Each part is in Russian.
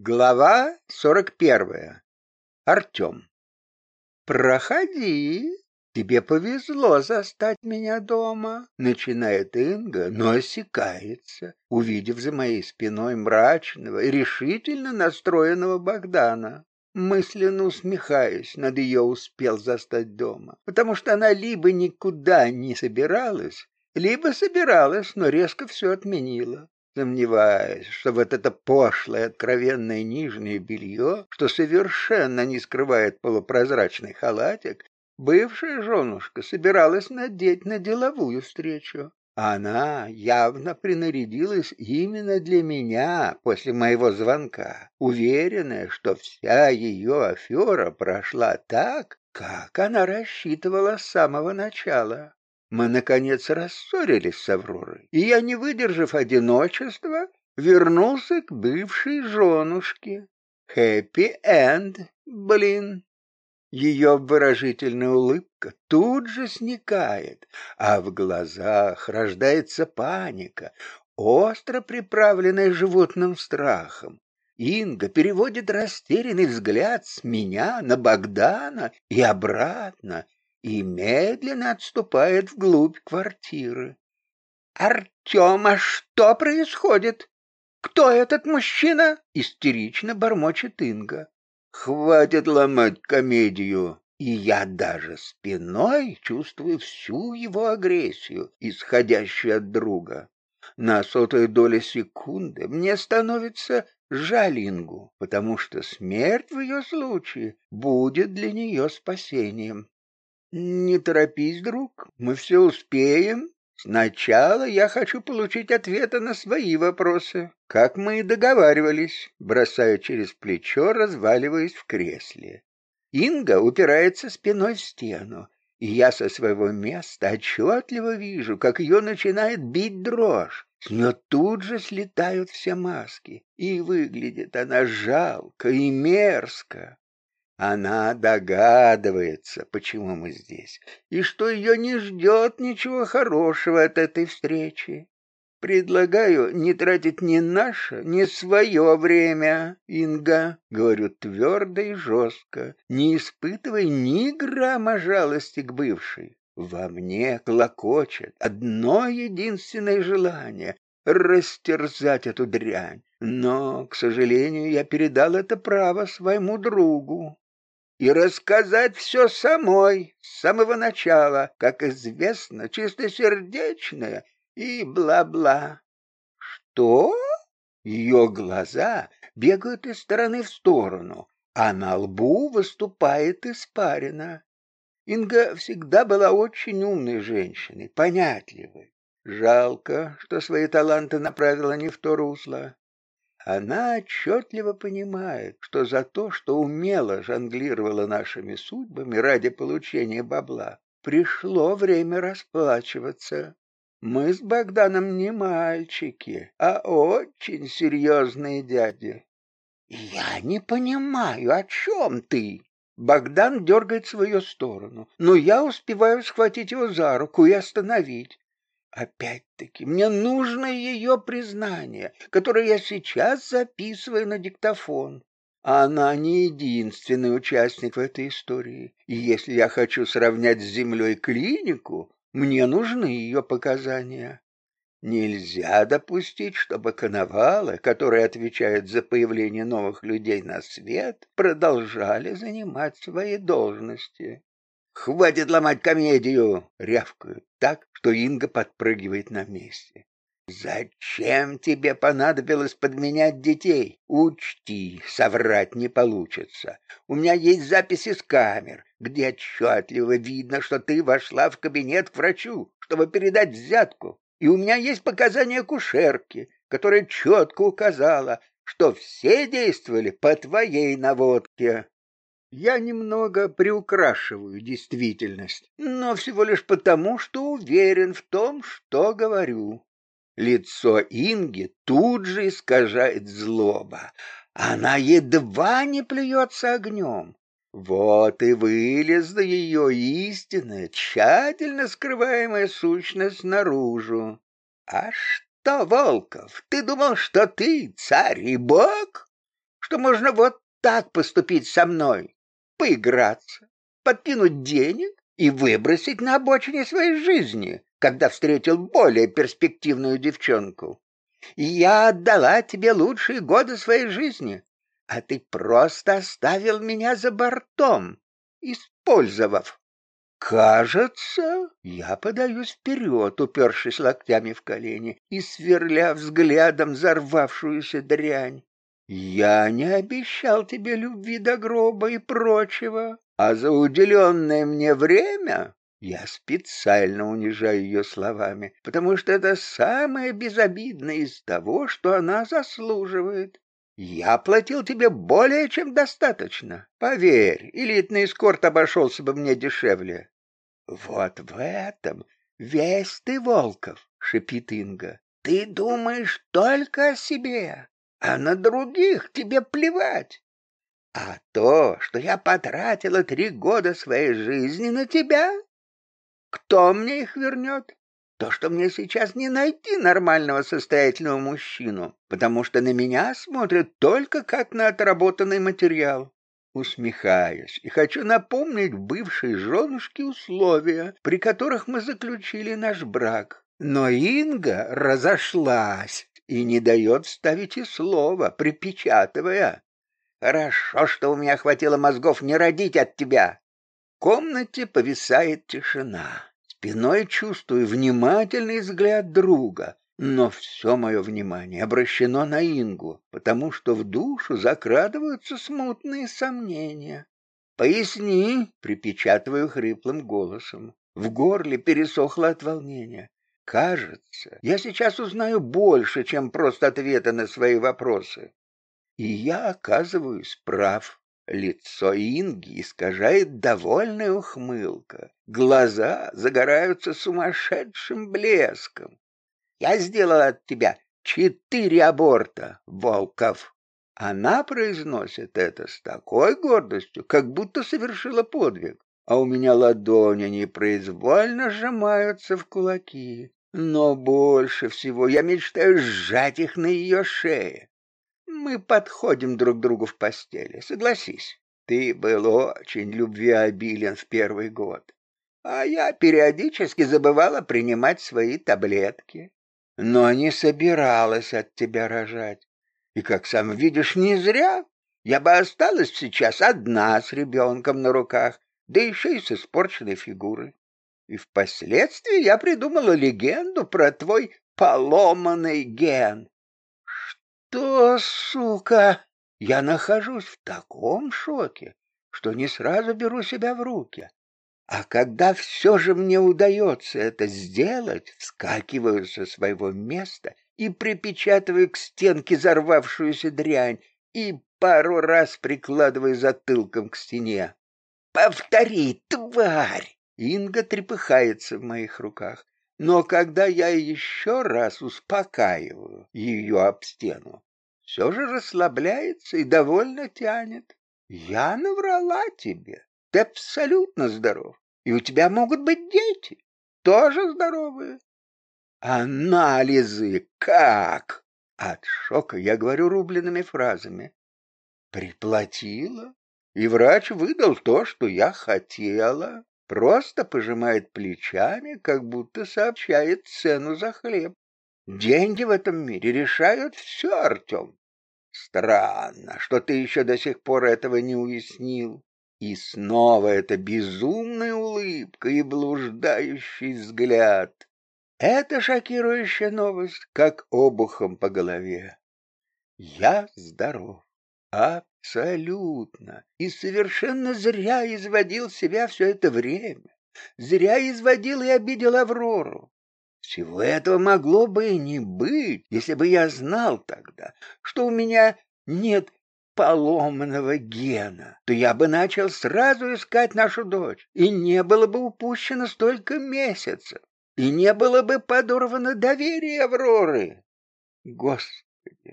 Глава сорок первая. Артем. «Проходи, тебе повезло застать меня дома», — начинает Инга, но осекается, увидев за моей спиной мрачного и решительно настроенного Богдана. Мысленно усмехаясь над ее успел застать дома, потому что она либо никуда не собиралась, либо собиралась, но резко все отменила сомневаясь, что вот это пошлое, откровенное нижнее белье, что совершенно не скрывает полупрозрачный халатик, бывшая женушка собиралась надеть на деловую встречу. Она явно принарядилась именно для меня после моего звонка, уверенная, что вся ее афера прошла так, как она рассчитывала с самого начала. Мы, наконец, рассорились с Авророй, и я, не выдержав одиночества, вернулся к бывшей женушке. Хэппи-энд, блин. Ее выразительная улыбка тут же сникает, а в глазах рождается паника, остро приправленная животным страхом. Инга переводит растерянный взгляд с меня на Богдана и обратно, и медленно отступает вглубь квартиры. «Артем, а что происходит? Кто этот мужчина?» — истерично бормочет Инга. «Хватит ломать комедию!» И я даже спиной чувствую всю его агрессию, исходящую от друга. На сотую долю секунды мне становится жаль Ингу, потому что смерть в ее случае будет для нее спасением. Не торопись, друг, мы все успеем. Сначала я хочу получить ответы на свои вопросы, как мы и договаривались, бросая через плечо, разваливаясь в кресле. Инга упирается спиной в стену, и я со своего места отчетливо вижу, как ее начинает бить дрожь. С нее тут же слетают все маски, и выглядит она жалко и мерзко. Она догадывается, почему мы здесь, и что ее не ждет ничего хорошего от этой встречи. Предлагаю не тратить ни наше, ни свое время, Инга, говорю твердо и жестко, не испытывай ни грамма жалости к бывшей. Во мне клокочет одно единственное желание — растерзать эту дрянь. Но, к сожалению, я передал это право своему другу и рассказать все самой с самого начала, как известно, чистосердечная и бла-бла. Что? Ее глаза бегают из стороны в сторону, а на лбу выступает испарина. Инга всегда была очень умной женщиной, понятливой. Жалко, что свои таланты направила не в то русло. Она отчетливо понимает, что за то, что умело жонглировала нашими судьбами ради получения бабла, пришло время расплачиваться. Мы с Богданом не мальчики, а очень серьезные дяди. Я не понимаю, о чем ты? Богдан дергает в свою сторону, но я успеваю схватить его за руку и остановить. Опять-таки, мне нужно ее признание, которое я сейчас записываю на диктофон. Она не единственный участник в этой истории. И если я хочу сравнять с землей клинику, мне нужны ее показания. Нельзя допустить, чтобы коновалы, которые отвечают за появление новых людей на свет, продолжали занимать свои должности. «Хватит ломать комедию!» — рявкают так, что Инга подпрыгивает на месте. «Зачем тебе понадобилось подменять детей? Учти, соврать не получится. У меня есть записи с камер, где отчетливо видно, что ты вошла в кабинет к врачу, чтобы передать взятку. И у меня есть показания кушерки, которая четко указала, что все действовали по твоей наводке. Я немного приукрашиваю действительность, но всего лишь потому, что уверен в том, что говорю. Лицо Инги тут же искажает злоба. Она едва не плюется огнем. Вот и вылезла ее истинная, тщательно скрываемая сущность наружу. А что, Волков, ты думал, что ты царь и бог? что можно вот так поступить со мной, поиграться, подкинуть денег и выбросить на обочине своей жизни, когда встретил более перспективную девчонку. Я отдала тебе лучшие годы своей жизни, а ты просто оставил меня за бортом, использовав. Кажется, я подаюсь вперед, упершись локтями в колени и сверля взглядом взорвавшуюся дрянь. Я не обещал тебе любви до гроба и прочего, а за уделенное мне время я специально унижаю ее словами, потому что это самое безобидное из того, что она заслуживает. Я платил тебе более чем достаточно. Поверь, элитный эскорт обошелся бы мне дешевле. Вот в этом весь ты, Волков, шипит Инга. Ты думаешь только о себе, а на других тебе плевать. А то, что я потратила три года своей жизни на тебя, кто мне их вернет? То, что мне сейчас не найти нормального состоятельного мужчину, потому что на меня смотрят только как на отработанный материал. Усмехаюсь и хочу напомнить бывшей женушке условия, при которых мы заключили наш брак. Но Инга разошлась и не дает вставить и слова, припечатывая. Хорошо, что у меня хватило мозгов не родить от тебя. В комнате повисает тишина. Спиной чувствую внимательный взгляд друга, но все мое внимание обращено на Ингу, потому что в душу закрадываются смутные сомнения. «Поясни», — припечатываю хриплым голосом. В горле пересохло от волнения. Кажется, я сейчас узнаю больше, чем просто ответы на свои вопросы. И я оказываюсь прав. Лицо Инги искажает довольная ухмылка. Глаза загораются сумасшедшим блеском. Я сделала от тебя четыре аборта, Волков. Она произносит это с такой гордостью, как будто совершила подвиг, а у меня ладони непроизвольно сжимаются в кулаки. Но больше всего я мечтаю сжать их на ее шее. Мы подходим друг другу в постели, согласись. Ты был очень любвеобилен в первый год, а я периодически забывала принимать свои таблетки. Но не собиралась от тебя рожать. И, как сам видишь, не зря. Я бы осталась сейчас одна с ребенком на руках, да еще и с испорченной фигурой. И впоследствии я придумала легенду про твой поломанный ген. Что, сука? Я нахожусь в таком шоке, что не сразу беру себя в руки. А когда все же мне удается это сделать, вскакиваю со своего места и припечатываю к стенке взорвавшуюся дрянь и пару раз прикладываю затылком к стене. «Повтори, тварь!» Инга трепыхается в моих руках. Но когда я еще раз успокаиваю ее об стену, все же расслабляется и довольно тянет. Я наврала тебе. Ты абсолютно здоров. И у тебя могут быть дети, тоже здоровые. Анализы как? От шока я говорю рубленными фразами. Приплатила, и врач выдал то, что я хотела просто пожимает плечами, как будто сообщает цену за хлеб. Деньги в этом мире решают все, Артем. Странно, что ты еще до сих пор этого не уяснил. И снова эта безумная улыбка и блуждающий взгляд. Это шокирующая новость, как обухом по голове. Я здоров. Абсолютно. И совершенно зря изводил себя все это время. Зря изводил и обидел Аврору. Всего этого могло бы и не быть, если бы я знал тогда, что у меня нет поломанного гена, то я бы начал сразу искать нашу дочь, и не было бы упущено столько месяцев, и не было бы подорвано доверие Авроры. Господи!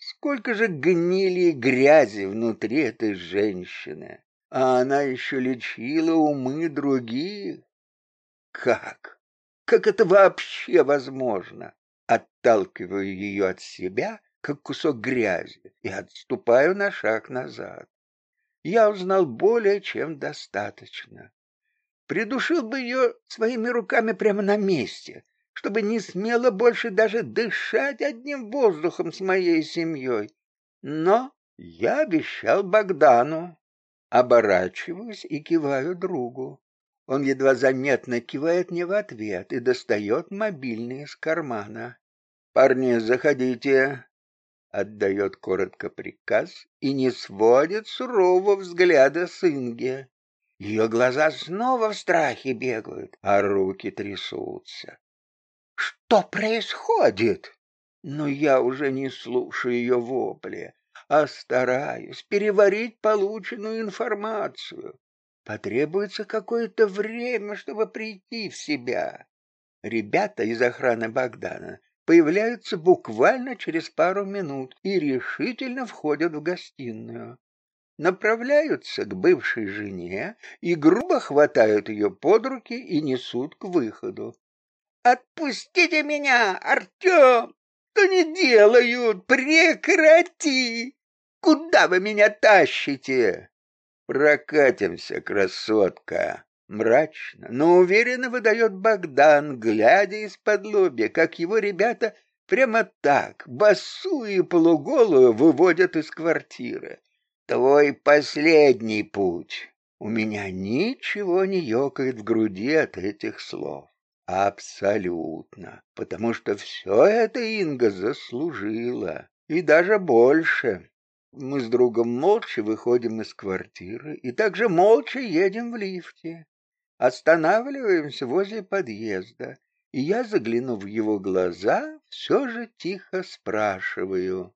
Сколько же гнили и грязи внутри этой женщины, а она еще лечила умы других. Как? Как это вообще возможно? Отталкиваю ее от себя, как кусок грязи, и отступаю на шаг назад. Я узнал более чем достаточно. Придушил бы ее своими руками прямо на месте, чтобы не смело больше даже дышать одним воздухом с моей семьей. Но я обещал Богдану. Оборачиваюсь и киваю другу. Он едва заметно кивает мне в ответ и достает мобильный из кармана. «Парни, заходите!» Отдает коротко приказ и не сводит сурового взгляда с Инги. Ее глаза снова в страхе бегают, а руки трясутся. Что происходит? Но я уже не слушаю ее вопли, а стараюсь переварить полученную информацию. Потребуется какое-то время, чтобы прийти в себя. Ребята из охраны Богдана появляются буквально через пару минут и решительно входят в гостиную направляются к бывшей жене и грубо хватают ее под руки и несут к выходу. «Отпустите меня, Артем! Что не делают? Прекрати! Куда вы меня тащите?» «Прокатимся, красотка!» Мрачно, но уверенно выдает Богдан, глядя из-под лобья, как его ребята прямо так, босую и полуголую, выводят из квартиры. Твой последний путь. У меня ничего не ёкает в груди от этих слов. Абсолютно. Потому что все это Инга заслужила. И даже больше. Мы с другом молча выходим из квартиры и также молча едем в лифте. Останавливаемся возле подъезда, и я, заглянув в его глаза, все же тихо спрашиваю.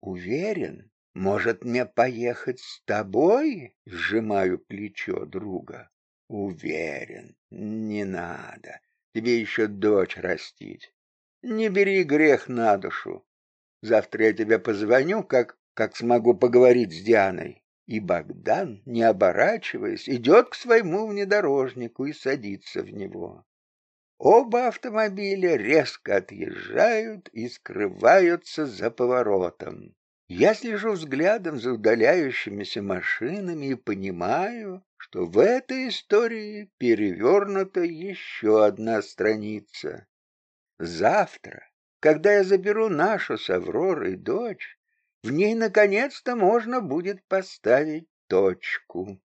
Уверен, может, мне поехать с тобой? Сжимаю плечо друга. Уверен, не надо. Тебе еще дочь растить. Не бери грех на душу. Завтра я тебе позвоню, как, как смогу поговорить с Дианой. И Богдан, не оборачиваясь, идет к своему внедорожнику и садится в него. Оба автомобиля резко отъезжают и скрываются за поворотом. Я слежу взглядом за удаляющимися машинами и понимаю, что в этой истории перевернута еще одна страница. Завтра, когда я заберу нашу с Авророй дочь, в ней наконец-то можно будет поставить точку.